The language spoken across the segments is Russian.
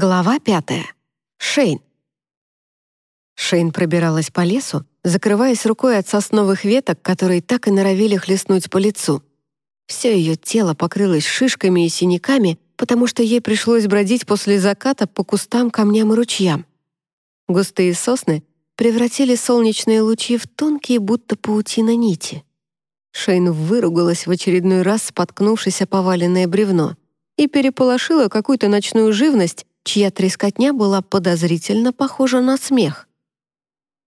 Глава пятая. Шейн. Шейн пробиралась по лесу, закрываясь рукой от сосновых веток, которые так и норовили хлестнуть по лицу. Все ее тело покрылось шишками и синяками, потому что ей пришлось бродить после заката по кустам, камням и ручьям. Густые сосны превратили солнечные лучи в тонкие, будто паутина нити. Шейн выругалась в очередной раз, споткнувшись о поваленное бревно, и переполошила какую-то ночную живность, чья трескотня была подозрительно похожа на смех.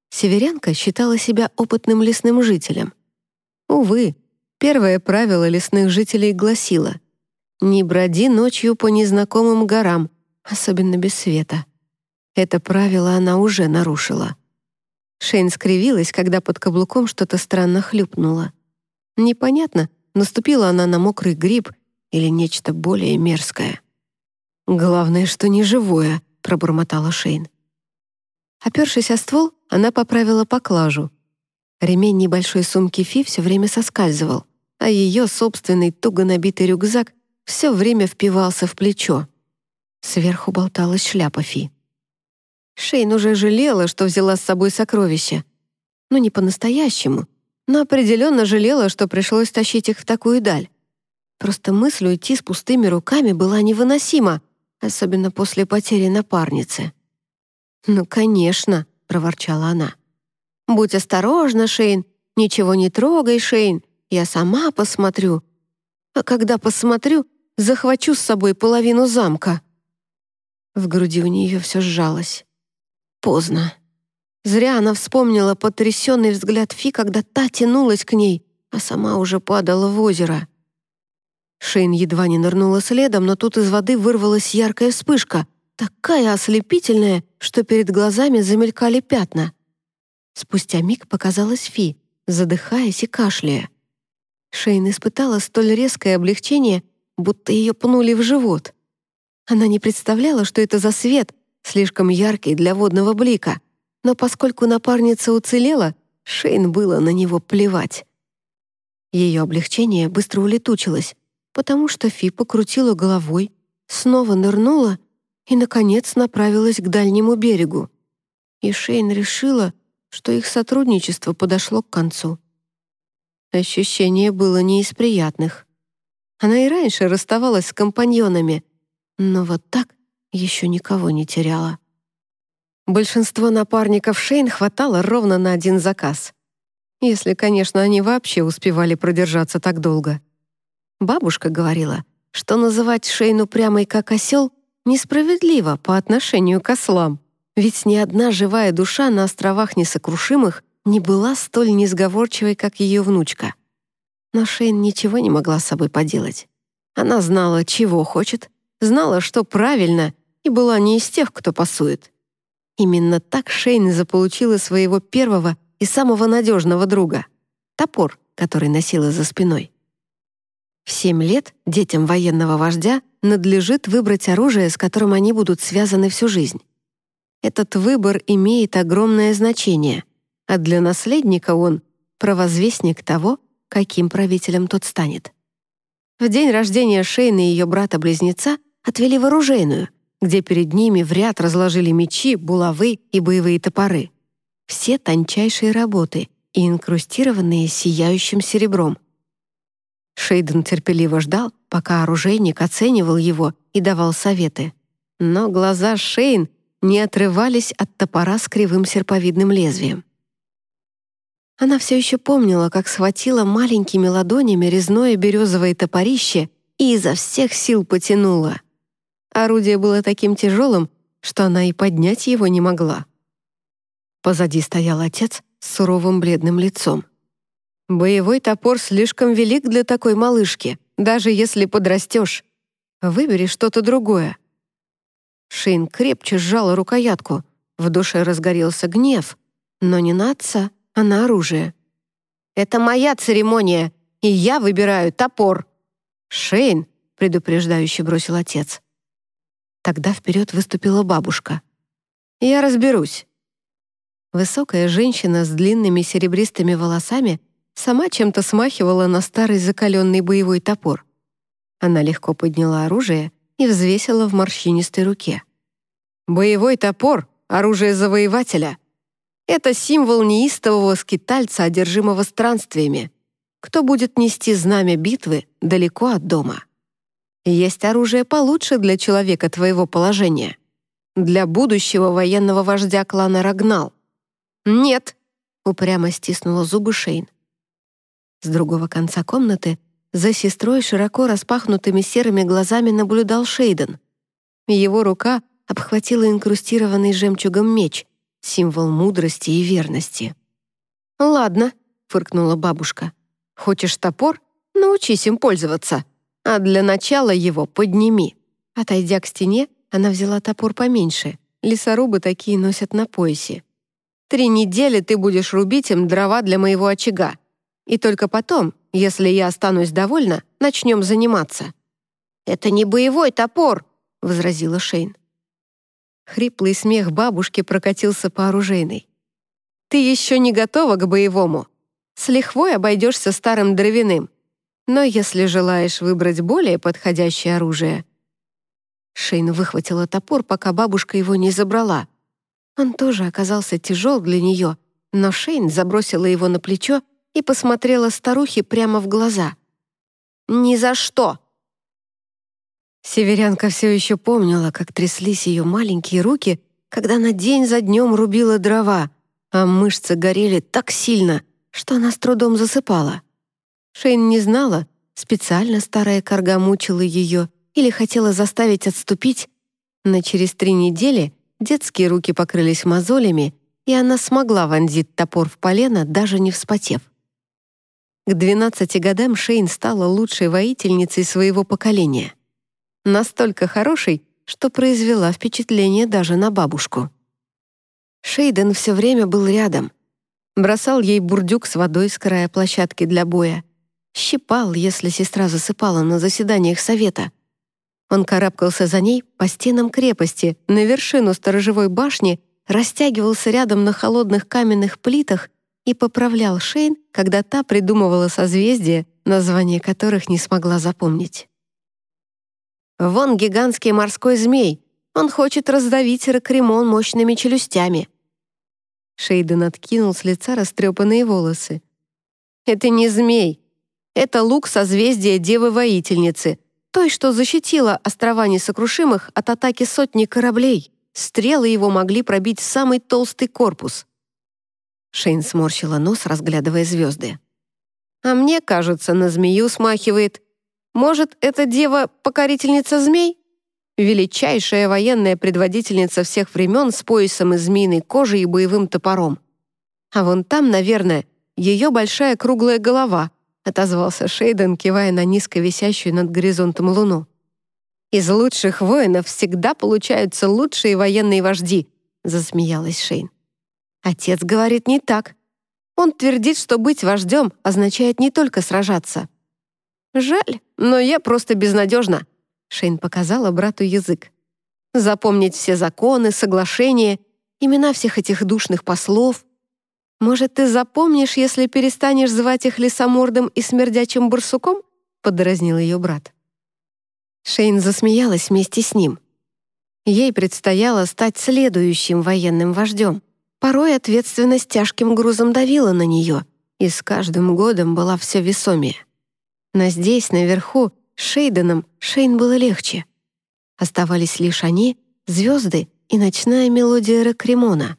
Северянка считала себя опытным лесным жителем. Увы, первое правило лесных жителей гласило «Не броди ночью по незнакомым горам, особенно без света». Это правило она уже нарушила. Шейн скривилась, когда под каблуком что-то странно хлюпнуло. Непонятно, наступила она на мокрый гриб или нечто более мерзкое. «Главное, что не живое», — пробормотала Шейн. Опершись о ствол, она поправила поклажу. Ремень небольшой сумки Фи все время соскальзывал, а ее собственный туго набитый рюкзак все время впивался в плечо. Сверху болталась шляпа Фи. Шейн уже жалела, что взяла с собой сокровища. Ну, не по-настоящему, но определенно жалела, что пришлось тащить их в такую даль. Просто мысль уйти с пустыми руками была невыносима, особенно после потери напарницы. «Ну, конечно», — проворчала она. «Будь осторожна, Шейн, ничего не трогай, Шейн, я сама посмотрю. А когда посмотрю, захвачу с собой половину замка». В груди у нее все сжалось. Поздно. Зря она вспомнила потрясенный взгляд Фи, когда та тянулась к ней, а сама уже падала в озеро. Шейн едва не нырнула следом, но тут из воды вырвалась яркая вспышка, такая ослепительная, что перед глазами замелькали пятна. Спустя миг показалась Фи, задыхаясь и кашляя. Шейн испытала столь резкое облегчение, будто ее пнули в живот. Она не представляла, что это за свет, слишком яркий для водного блика, но поскольку напарница уцелела, Шейн было на него плевать. Ее облегчение быстро улетучилось, потому что Фи покрутила головой, снова нырнула и, наконец, направилась к дальнему берегу. И Шейн решила, что их сотрудничество подошло к концу. Ощущение было не из приятных. Она и раньше расставалась с компаньонами, но вот так еще никого не теряла. Большинство напарников Шейн хватало ровно на один заказ. Если, конечно, они вообще успевали продержаться так долго. Бабушка говорила, что называть Шейну прямой как осел несправедливо по отношению к ослам, ведь ни одна живая душа на островах несокрушимых не была столь несговорчивой, как ее внучка. Но Шейн ничего не могла с собой поделать. Она знала, чего хочет, знала, что правильно, и была не из тех, кто пасует. Именно так Шейн заполучила своего первого и самого надежного друга — топор, который носила за спиной. В семь лет детям военного вождя надлежит выбрать оружие, с которым они будут связаны всю жизнь. Этот выбор имеет огромное значение, а для наследника он — провозвестник того, каким правителем тот станет. В день рождения Шейна и ее брата-близнеца отвели в оружейную, где перед ними в ряд разложили мечи, булавы и боевые топоры. Все тончайшие работы и инкрустированные сияющим серебром — Шейден терпеливо ждал, пока оружейник оценивал его и давал советы. Но глаза Шейн не отрывались от топора с кривым серповидным лезвием. Она все еще помнила, как схватила маленькими ладонями резное березовое топорище и изо всех сил потянула. Орудие было таким тяжелым, что она и поднять его не могла. Позади стоял отец с суровым бледным лицом. Боевой топор слишком велик для такой малышки, даже если подрастешь. Выбери что-то другое. Шейн крепче сжала рукоятку. В душе разгорелся гнев, но не на отца, а на оружие. «Это моя церемония, и я выбираю топор!» «Шейн!» — предупреждающе бросил отец. Тогда вперед выступила бабушка. «Я разберусь». Высокая женщина с длинными серебристыми волосами сама чем-то смахивала на старый закаленный боевой топор. Она легко подняла оружие и взвесила в морщинистой руке. Боевой топор — оружие завоевателя. Это символ неистового скитальца, одержимого странствиями. Кто будет нести знамя битвы далеко от дома? Есть оружие получше для человека твоего положения. Для будущего военного вождя клана Рагнал. «Нет», — упрямо стиснула зубы Шейн. С другого конца комнаты за сестрой широко распахнутыми серыми глазами наблюдал Шейден. Его рука обхватила инкрустированный жемчугом меч, символ мудрости и верности. «Ладно», — фыркнула бабушка. «Хочешь топор? Научись им пользоваться. А для начала его подними». Отойдя к стене, она взяла топор поменьше. Лесорубы такие носят на поясе. «Три недели ты будешь рубить им дрова для моего очага. И только потом, если я останусь довольна, начнем заниматься». «Это не боевой топор», — возразила Шейн. Хриплый смех бабушки прокатился по оружейной. «Ты еще не готова к боевому. С лихвой обойдешься старым дровяным. Но если желаешь выбрать более подходящее оружие...» Шейн выхватила топор, пока бабушка его не забрала. Он тоже оказался тяжел для нее, но Шейн забросила его на плечо и посмотрела старухе прямо в глаза. «Ни за что!» Северянка все еще помнила, как тряслись ее маленькие руки, когда она день за днем рубила дрова, а мышцы горели так сильно, что она с трудом засыпала. Шейн не знала, специально старая корга мучила ее или хотела заставить отступить, но через три недели детские руки покрылись мозолями, и она смогла вонзить топор в полено, даже не вспотев. К 12 годам Шейн стала лучшей воительницей своего поколения. Настолько хорошей, что произвела впечатление даже на бабушку. Шейден все время был рядом. Бросал ей бурдюк с водой с края площадки для боя. Щипал, если сестра засыпала на заседаниях совета. Он карабкался за ней по стенам крепости, на вершину сторожевой башни, растягивался рядом на холодных каменных плитах и поправлял Шейн, когда та придумывала созвездия, название которых не смогла запомнить. «Вон гигантский морской змей. Он хочет раздавить Ракремон мощными челюстями». Шейден откинул с лица растрепанные волосы. «Это не змей. Это лук созвездия Девы-воительницы, той, что защитила острова несокрушимых от атаки сотни кораблей. Стрелы его могли пробить самый толстый корпус. Шейн сморщила нос, разглядывая звезды. «А мне, кажется, на змею смахивает. Может, эта дева — покорительница змей? Величайшая военная предводительница всех времен с поясом из змеиной кожи и боевым топором. А вон там, наверное, ее большая круглая голова», — отозвался Шейден, кивая на низко висящую над горизонтом луну. «Из лучших воинов всегда получаются лучшие военные вожди», — засмеялась Шейн. Отец говорит не так. Он твердит, что быть вождем означает не только сражаться. «Жаль, но я просто безнадежна», — Шейн показала брату язык. «Запомнить все законы, соглашения, имена всех этих душных послов. Может, ты запомнишь, если перестанешь звать их лесомордом и смердячим барсуком?» — подразнил ее брат. Шейн засмеялась вместе с ним. Ей предстояло стать следующим военным вождем — Порой ответственность тяжким грузом давила на нее, и с каждым годом была все весомее. Но здесь, наверху, с Шейденом, Шейн было легче. Оставались лишь они, звезды и ночная мелодия Рекремона,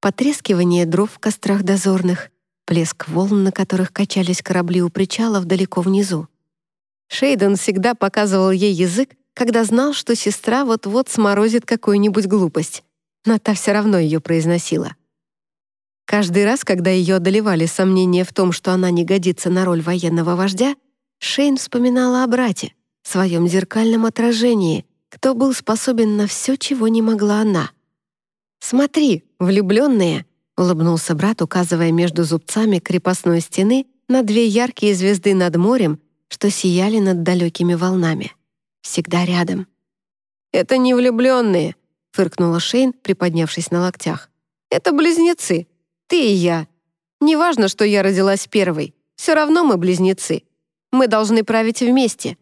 потрескивание дров в кострах дозорных, плеск волн, на которых качались корабли у причалов далеко внизу. Шейден всегда показывал ей язык, когда знал, что сестра вот-вот сморозит какую-нибудь глупость, но та все равно ее произносила. Каждый раз, когда ее одолевали сомнения в том, что она не годится на роль военного вождя, Шейн вспоминала о брате, своем зеркальном отражении, кто был способен на все, чего не могла она. «Смотри, влюбленные!» — улыбнулся брат, указывая между зубцами крепостной стены на две яркие звезды над морем, что сияли над далекими волнами. Всегда рядом. «Это не влюбленные!» — фыркнула Шейн, приподнявшись на локтях. «Это близнецы!» Ты и я. Неважно, что я родилась первой. Все равно мы близнецы. Мы должны править вместе.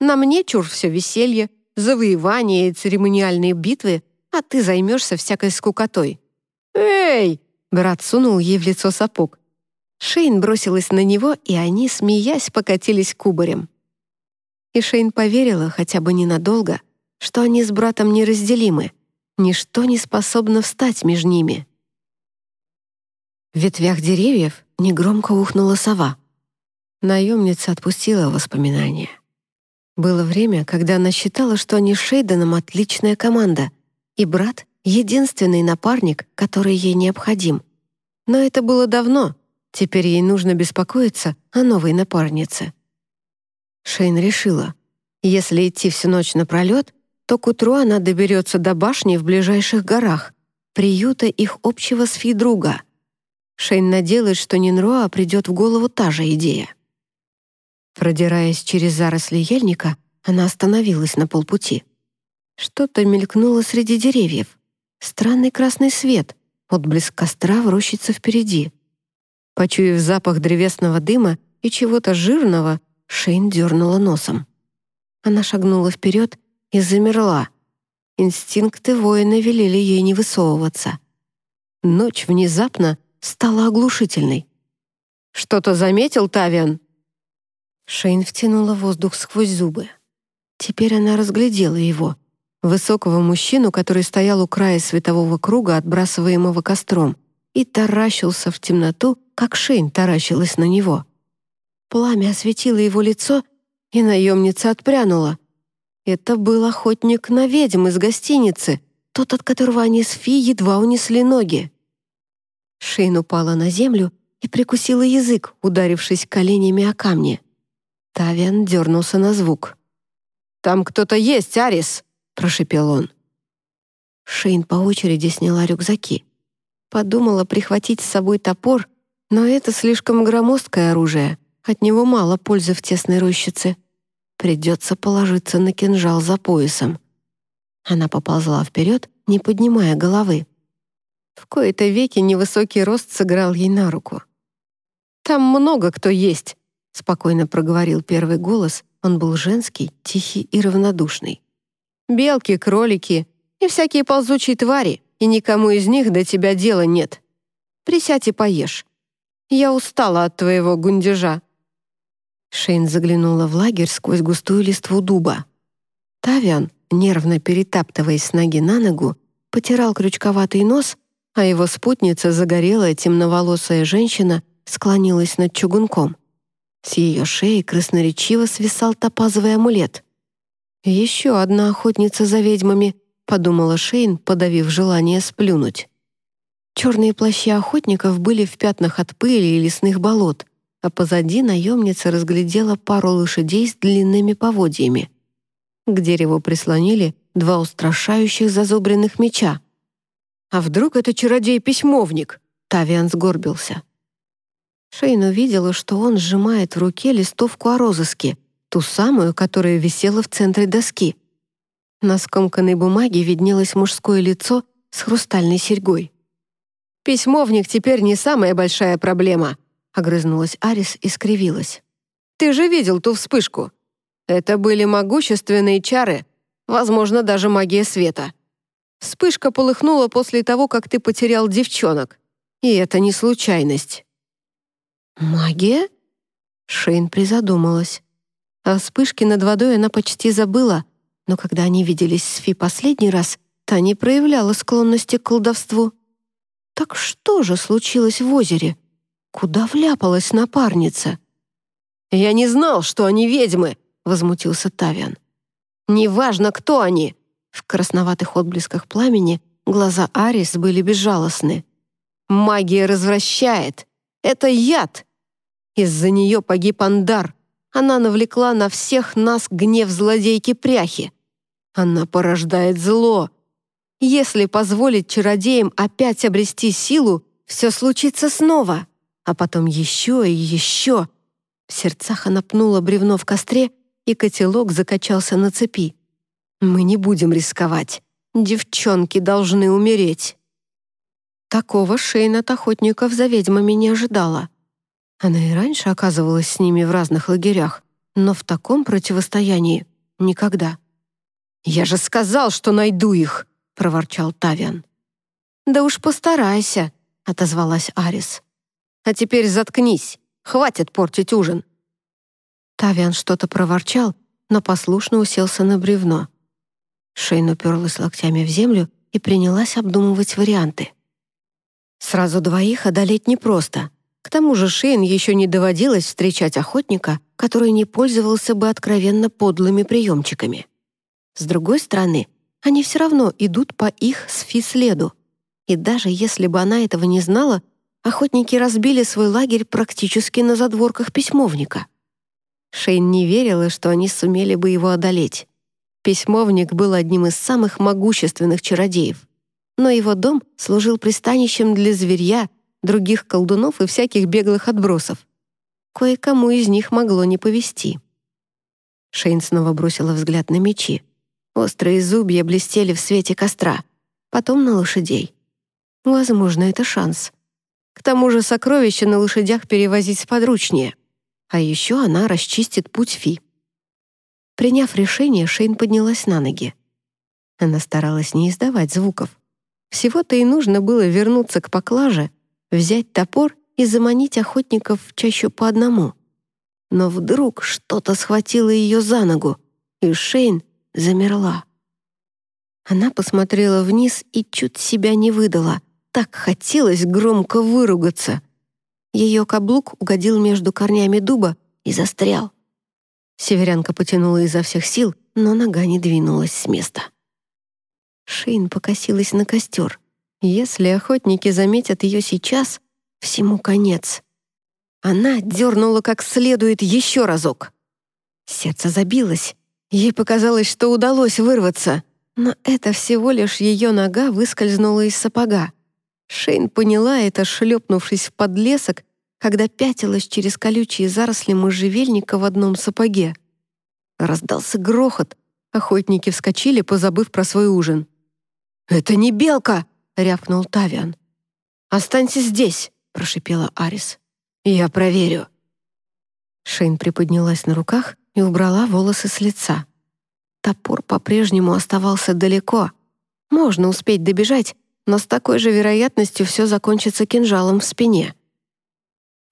На мне чур все веселье, завоевания и церемониальные битвы, а ты займешься всякой скукотой». «Эй!» — брат сунул ей в лицо сапог. Шейн бросилась на него, и они, смеясь, покатились кубарем. И Шейн поверила, хотя бы ненадолго, что они с братом неразделимы. Ничто не способно встать между ними. В ветвях деревьев негромко ухнула сова. Наемница отпустила воспоминания. Было время, когда она считала, что они с Шейденом отличная команда, и брат — единственный напарник, который ей необходим. Но это было давно, теперь ей нужно беспокоиться о новой напарнице. Шейн решила, если идти всю ночь напролет, то к утру она доберется до башни в ближайших горах, приюта их общего с Фи друга. Шейн надеялась, что Нинроа придет в голову та же идея. Продираясь через заросли ельника, она остановилась на полпути. Что-то мелькнуло среди деревьев. Странный красный свет, отблеск костра в рощице впереди. Почуяв запах древесного дыма и чего-то жирного, Шейн дернула носом. Она шагнула вперед и замерла. Инстинкты воина велели ей не высовываться. Ночь внезапно стала оглушительной. «Что-то заметил, Тавиан?» Шейн втянула воздух сквозь зубы. Теперь она разглядела его, высокого мужчину, который стоял у края светового круга, отбрасываемого костром, и таращился в темноту, как Шейн таращилась на него. Пламя осветило его лицо, и наемница отпрянула. Это был охотник на ведьм из гостиницы, тот, от которого они с Фи едва унесли ноги. Шейн упала на землю и прикусила язык, ударившись коленями о камни. Тавиан дернулся на звук. «Там кто-то есть, Арис!» — прошепел он. Шейн по очереди сняла рюкзаки. Подумала прихватить с собой топор, но это слишком громоздкое оружие, от него мало пользы в тесной рощице. Придется положиться на кинжал за поясом. Она поползла вперед, не поднимая головы. В кои-то веки невысокий рост сыграл ей на руку. «Там много кто есть», — спокойно проговорил первый голос. Он был женский, тихий и равнодушный. «Белки, кролики и всякие ползучие твари, и никому из них до тебя дела нет. Присядь и поешь. Я устала от твоего гундежа». Шейн заглянула в лагерь сквозь густую листву дуба. Тавиан, нервно перетаптываясь с ноги на ногу, потирал крючковатый нос, а его спутница, загорелая темноволосая женщина, склонилась над чугунком. С ее шеи красноречиво свисал топазовый амулет. «Еще одна охотница за ведьмами», — подумала Шейн, подавив желание сплюнуть. Черные плащи охотников были в пятнах от пыли и лесных болот, а позади наемница разглядела пару лошадей с длинными поводьями. К дереву прислонили два устрашающих зазубренных меча. «А вдруг это чародей-письмовник?» Тавиан сгорбился. Шейн увидела, что он сжимает в руке листовку о розыске, ту самую, которая висела в центре доски. На скомканной бумаге виднелось мужское лицо с хрустальной серьгой. «Письмовник теперь не самая большая проблема», — огрызнулась Арис и скривилась. «Ты же видел ту вспышку. Это были могущественные чары, возможно, даже магия света. Вспышка полыхнула после того, как ты потерял девчонок. И это не случайность». «Магия?» Шейн призадумалась. О вспышке над водой она почти забыла, но когда они виделись с Фи последний раз, та не проявляла склонности к колдовству. Так что же случилось в озере? Куда вляпалась напарница? «Я не знал, что они ведьмы!» — возмутился Тавиан. «Неважно, кто они!» В красноватых отблесках пламени глаза Арис были безжалостны. «Магия развращает!» Это яд. Из-за нее погиб Андар. Она навлекла на всех нас гнев злодейки Пряхи. Она порождает зло. Если позволить чародеям опять обрести силу, все случится снова, а потом еще и еще. В сердцах она пнула бревно в костре, и котелок закачался на цепи. «Мы не будем рисковать. Девчонки должны умереть». Такого Шейн от охотников за ведьмами не ожидала. Она и раньше оказывалась с ними в разных лагерях, но в таком противостоянии никогда. «Я же сказал, что найду их!» — проворчал Тавиан. «Да уж постарайся», — отозвалась Арис. «А теперь заткнись, хватит портить ужин». Тавиан что-то проворчал, но послушно уселся на бревно. Шейн уперлась локтями в землю и принялась обдумывать варианты. Сразу двоих одолеть непросто. К тому же Шейн еще не доводилось встречать охотника, который не пользовался бы откровенно подлыми приемчиками. С другой стороны, они все равно идут по их сфи-следу. И даже если бы она этого не знала, охотники разбили свой лагерь практически на задворках письмовника. Шейн не верила, что они сумели бы его одолеть. Письмовник был одним из самых могущественных чародеев. Но его дом служил пристанищем для зверья, других колдунов и всяких беглых отбросов. Кое-кому из них могло не повезти. Шейн снова бросила взгляд на мечи. Острые зубья блестели в свете костра, потом на лошадей. Возможно, это шанс. К тому же сокровища на лошадях перевозить сподручнее. А еще она расчистит путь Фи. Приняв решение, Шейн поднялась на ноги. Она старалась не издавать звуков. Всего-то и нужно было вернуться к поклаже, взять топор и заманить охотников в чащу по одному. Но вдруг что-то схватило ее за ногу, и Шейн замерла. Она посмотрела вниз и чуть себя не выдала. Так хотелось громко выругаться. Ее каблук угодил между корнями дуба и застрял. Северянка потянула изо всех сил, но нога не двинулась с места. Шейн покосилась на костер. Если охотники заметят ее сейчас, всему конец. Она дернула как следует еще разок. Сердце забилось. Ей показалось, что удалось вырваться, но это всего лишь ее нога выскользнула из сапога. Шейн поняла это, шлепнувшись в подлесок когда пятилась через колючие заросли можжевельника в одном сапоге. Раздался грохот. Охотники вскочили, позабыв про свой ужин. «Это не белка!» — рявкнул Тавиан. «Останься здесь!» — прошипела Арис. «Я проверю». Шейн приподнялась на руках и убрала волосы с лица. Топор по-прежнему оставался далеко. Можно успеть добежать, но с такой же вероятностью все закончится кинжалом в спине.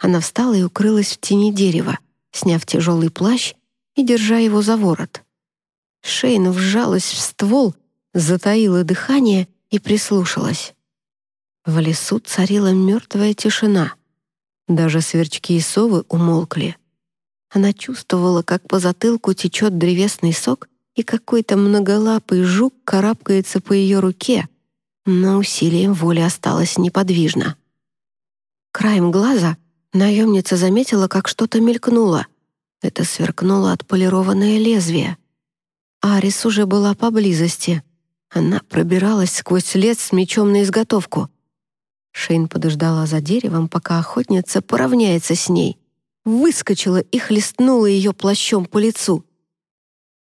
Она встала и укрылась в тени дерева, сняв тяжелый плащ и держа его за ворот. Шейн вжалась в ствол, затаила дыхание и прислушалась. В лесу царила мертвая тишина. Даже сверчки и совы умолкли. Она чувствовала, как по затылку течет древесный сок, и какой-то многолапый жук карабкается по ее руке, но усилием воли осталась неподвижна. Краем глаза Наемница заметила, как что-то мелькнуло. Это сверкнуло отполированное лезвие. Арис уже была поблизости. Она пробиралась сквозь лес с мечом на изготовку. Шейн подождала за деревом, пока охотница поравняется с ней. Выскочила и хлестнула ее плащом по лицу.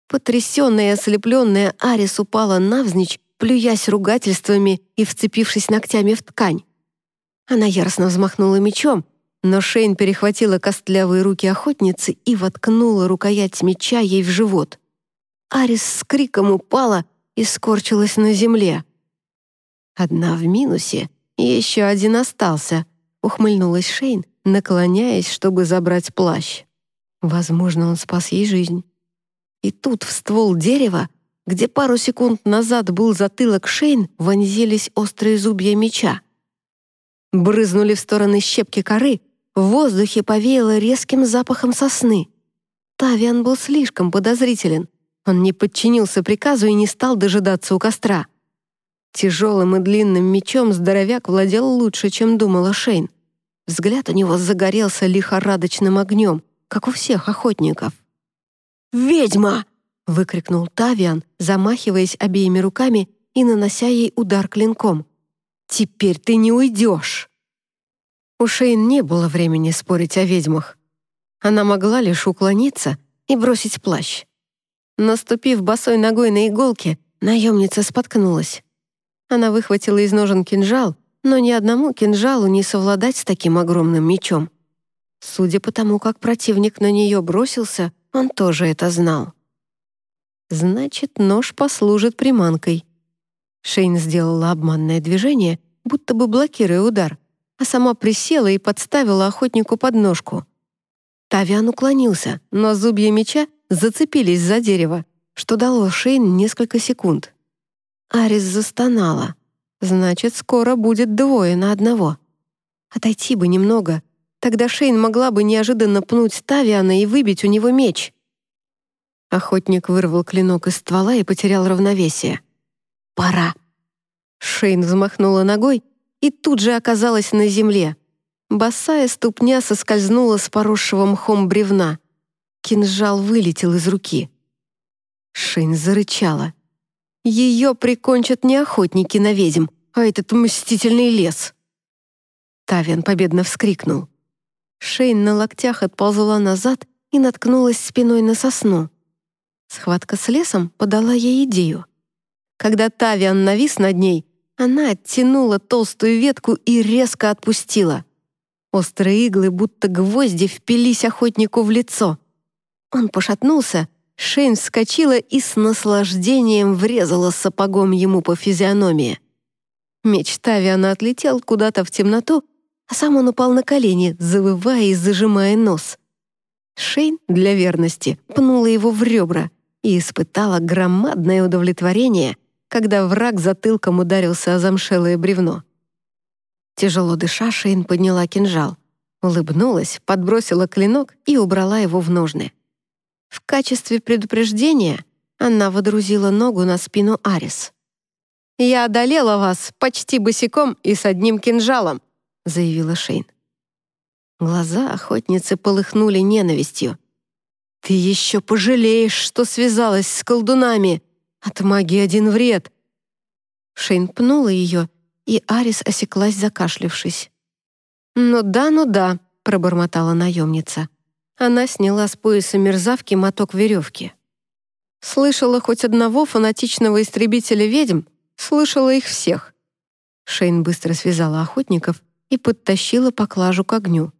Потрясенная и ослепленная Арис упала навзничь, плюясь ругательствами и вцепившись ногтями в ткань. Она яростно взмахнула мечом, но Шейн перехватила костлявые руки охотницы и воткнула рукоять меча ей в живот. Арис с криком упала и скорчилась на земле. «Одна в минусе, еще один остался», — ухмыльнулась Шейн, наклоняясь, чтобы забрать плащ. Возможно, он спас ей жизнь. И тут в ствол дерева, где пару секунд назад был затылок Шейн, вонзились острые зубья меча. Брызнули в стороны щепки коры, в воздухе повеяло резким запахом сосны. Тавиан был слишком подозрителен. Он не подчинился приказу и не стал дожидаться у костра. Тяжелым и длинным мечом здоровяк владел лучше, чем думала Шейн. Взгляд у него загорелся лихорадочным огнем, как у всех охотников. «Ведьма!» — выкрикнул Тавиан, замахиваясь обеими руками и нанося ей удар клинком. «Теперь ты не уйдешь!» У Шейн не было времени спорить о ведьмах. Она могла лишь уклониться и бросить плащ. Наступив босой ногой на иголки, наемница споткнулась. Она выхватила из ножен кинжал, но ни одному кинжалу не совладать с таким огромным мечом. Судя по тому, как противник на нее бросился, он тоже это знал. Значит, нож послужит приманкой. Шейн сделала обманное движение, будто бы блокируя удар, а сама присела и подставила охотнику подножку. Тавиан уклонился, но зубья меча зацепились за дерево, что дало Шейн несколько секунд. Арис застонала. Значит, скоро будет двое на одного. Отойти бы немного, тогда Шейн могла бы неожиданно пнуть Тавиана и выбить у него меч. Охотник вырвал клинок из ствола и потерял равновесие. «Пора!» Шейн взмахнула ногой и тут же оказалась на земле. Босая ступня соскользнула с поросшего мхом бревна. Кинжал вылетел из руки. Шейн зарычала. Ее прикончат не охотники на ведьм, а этот мстительный лес. Тавиан победно вскрикнул. Шейн на локтях отползла назад и наткнулась спиной на сосну. Схватка с лесом подала ей идею. Когда Тавиан навис над ней, она оттянула толстую ветку и резко отпустила. Острые иглы, будто гвозди, впились охотнику в лицо. Он пошатнулся, Шейн вскочила и с наслаждением врезала сапогом ему по физиономии. Меч Тавиана отлетел куда-то в темноту, а сам он упал на колени, завывая и зажимая нос. Шейн для верности пнула его в ребра и испытала громадное удовлетворение, когда враг затылком ударился о замшелое бревно. Тяжело дыша, Шейн подняла кинжал, улыбнулась, подбросила клинок и убрала его в ножны. В качестве предупреждения она водрузила ногу на спину Арис. «Я одолела вас почти босиком и с одним кинжалом», заявила Шейн. Глаза охотницы полыхнули ненавистью. «Ты еще пожалеешь, что связалась с колдунами! От магии один вред!» Шейн пнула ее, и Арис осеклась, закашлившись. «Ну да, ну да», — пробормотала наемница. Она сняла с пояса мерзавки моток веревки. Слышала хоть одного фанатичного истребителя ведьм, слышала их всех. Шейн быстро связала охотников и подтащила поклажу к огню.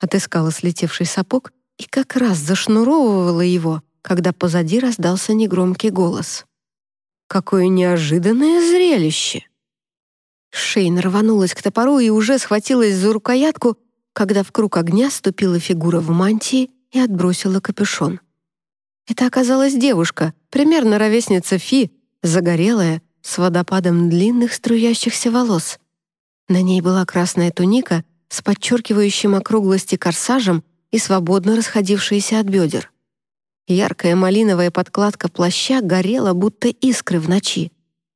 Отыскала слетевший сапог и как раз зашнуровывала его, когда позади раздался негромкий голос. «Какое неожиданное зрелище!» Шейн рванулась к топору и уже схватилась за рукоятку, когда в круг огня ступила фигура в мантии и отбросила капюшон. Это оказалась девушка, примерно ровесница Фи, загорелая, с водопадом длинных струящихся волос. На ней была красная туника с подчеркивающим округлости корсажем и свободно расходившиеся от бедер. Яркая малиновая подкладка плаща горела, будто искры в ночи.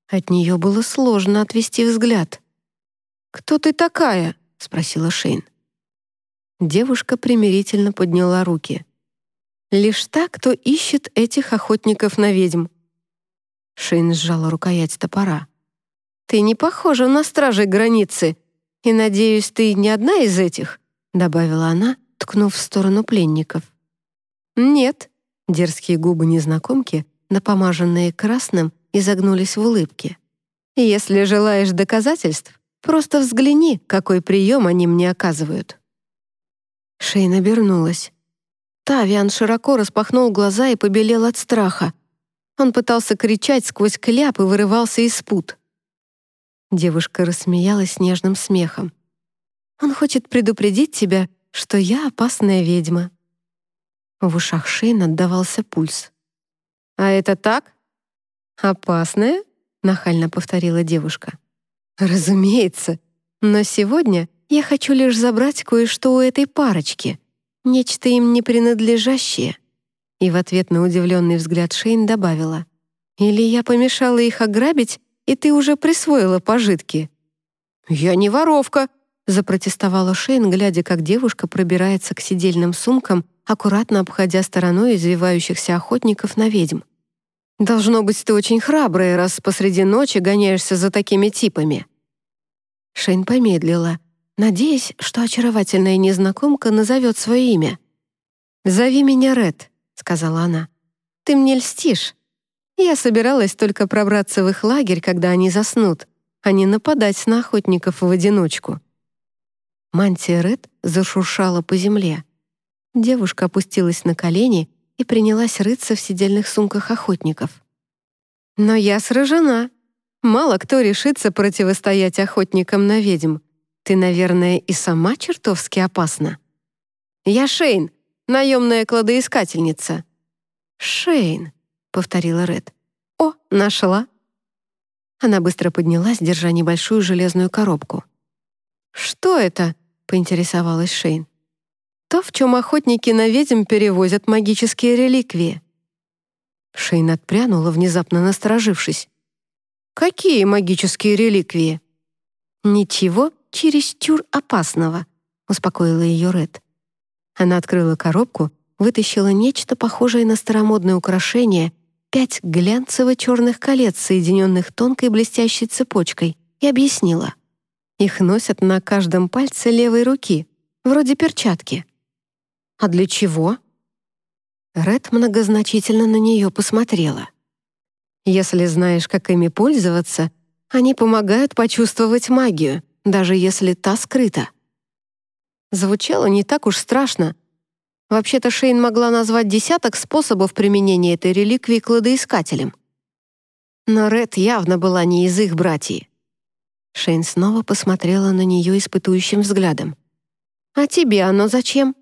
От нее было сложно отвести взгляд. «Кто ты такая?» — спросила Шейн. Девушка примирительно подняла руки. «Лишь та, кто ищет этих охотников на ведьм». Шейн сжала рукоять топора. «Ты не похожа на стражей границы, и, надеюсь, ты не одна из этих?» добавила она, ткнув в сторону пленников. «Нет», — дерзкие губы незнакомки, напомаженные красным, изогнулись в улыбке. «Если желаешь доказательств, просто взгляни, какой прием они мне оказывают». Шейн обернулась. Тавиан широко распахнул глаза и побелел от страха. Он пытался кричать сквозь кляп и вырывался из пут. Девушка рассмеялась нежным смехом. «Он хочет предупредить тебя, что я опасная ведьма». В ушах Шейн отдавался пульс. «А это так?» «Опасная?» — нахально повторила девушка. «Разумеется. Но сегодня я хочу лишь забрать кое-что у этой парочки, нечто им не принадлежащее». И в ответ на удивленный взгляд Шейн добавила, «Или я помешала их ограбить, и ты уже присвоила пожитки?» «Я не воровка», — запротестовала Шейн, глядя, как девушка пробирается к сидельным сумкам, аккуратно обходя стороной извивающихся охотников на ведьм. «Должно быть, ты очень храбрая, раз посреди ночи гоняешься за такими типами». Шейн помедлила — надеясь, что очаровательная незнакомка назовет свое имя. «Зови меня Ред», — сказала она. «Ты мне льстишь. Я собиралась только пробраться в их лагерь, когда они заснут, а не нападать на охотников в одиночку». Мантия Ред зашуршала по земле. Девушка опустилась на колени и принялась рыться в сидельных сумках охотников. «Но я сражена. Мало кто решится противостоять охотникам на ведьм. Ты, наверное, и сама чертовски опасна. Я Шейн, наемная кладоискательница. Шейн, повторила Ред. О, нашла. Она быстро поднялась, держа небольшую железную коробку. «Что это?» — поинтересовалась Шейн. «То, в чем охотники на ведьм перевозят магические реликвии». Шейн отпрянула, внезапно насторожившись. «Какие магические реликвии?» «Ничего чересчур опасного», — успокоила ее Ред. Она открыла коробку, вытащила нечто похожее на старомодное украшение пять глянцево-черных колец, соединенных тонкой блестящей цепочкой, и объяснила. Их носят на каждом пальце левой руки, вроде перчатки. «А для чего?» Ред многозначительно на нее посмотрела. «Если знаешь, как ими пользоваться, они помогают почувствовать магию, даже если та скрыта». Звучало не так уж страшно, Вообще-то Шейн могла назвать десяток способов применения этой реликвии кладоискателем. Но Ред явно была не из их братьев. Шейн снова посмотрела на нее испытующим взглядом. «А тебе оно зачем?»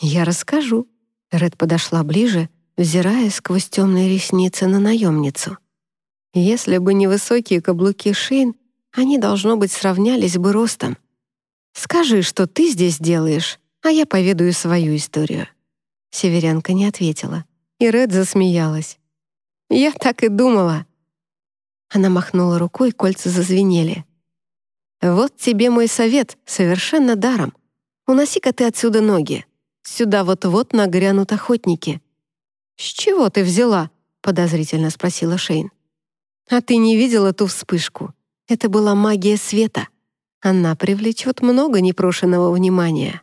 «Я расскажу». Ред подошла ближе, взирая сквозь темные ресницы на наемницу. Если бы не высокие каблуки Шейн, они, должно быть, сравнялись бы ростом. «Скажи, что ты здесь делаешь, а я поведаю свою историю». Северянка не ответила, и Ред засмеялась. «Я так и думала». Она махнула рукой, кольца зазвенели. «Вот тебе мой совет, совершенно даром. Уноси-ка ты отсюда ноги. Сюда вот-вот нагрянут охотники». «С чего ты взяла?» — подозрительно спросила Шейн. «А ты не видела ту вспышку? Это была магия света. Она привлечет много непрошенного внимания».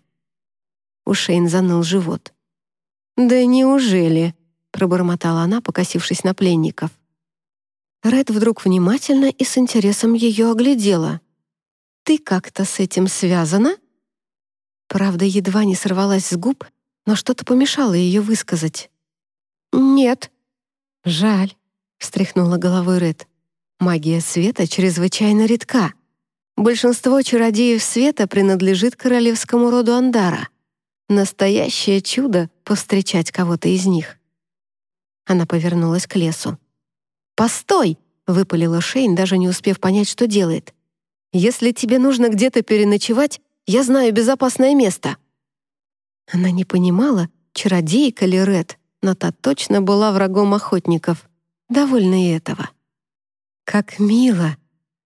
У Шейн заныл живот. «Да неужели?» — пробормотала она, покосившись на пленников. Ред вдруг внимательно и с интересом ее оглядела. «Ты как-то с этим связана?» Правда, едва не сорвалась с губ, но что-то помешало ее высказать. «Нет». «Жаль», — встряхнула головой Ред. «Магия света чрезвычайно редка. Большинство чародеев света принадлежит королевскому роду Андара. Настоящее чудо повстречать кого-то из них. Она повернулась к лесу. «Постой!» — выпалила Шейн, даже не успев понять, что делает. «Если тебе нужно где-то переночевать, я знаю безопасное место». Она не понимала, чародейка ли Ред, но та точно была врагом охотников. Довольна и этого. «Как мило!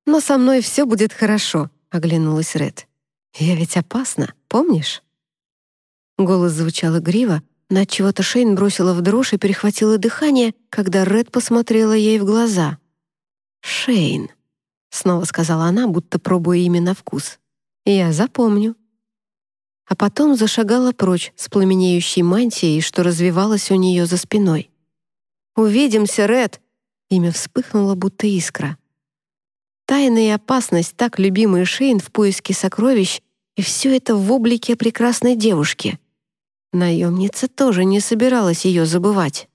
Но со мной все будет хорошо», — оглянулась Ред. «Я ведь опасна, помнишь?» Голос звучал игриво, но чего-то Шейн бросила в дрожь и перехватила дыхание, когда Ред посмотрела ей в глаза. «Шейн», — снова сказала она, будто пробуя имя на вкус. «Я запомню». А потом зашагала прочь с пламенеющей мантией, что развивалась у нее за спиной. «Увидимся, Ред!» Имя вспыхнуло, будто искра. Тайна и опасность, так любимые Шейн в поиске сокровищ, и все это в облике прекрасной девушки. Наемница тоже не собиралась ее забывать.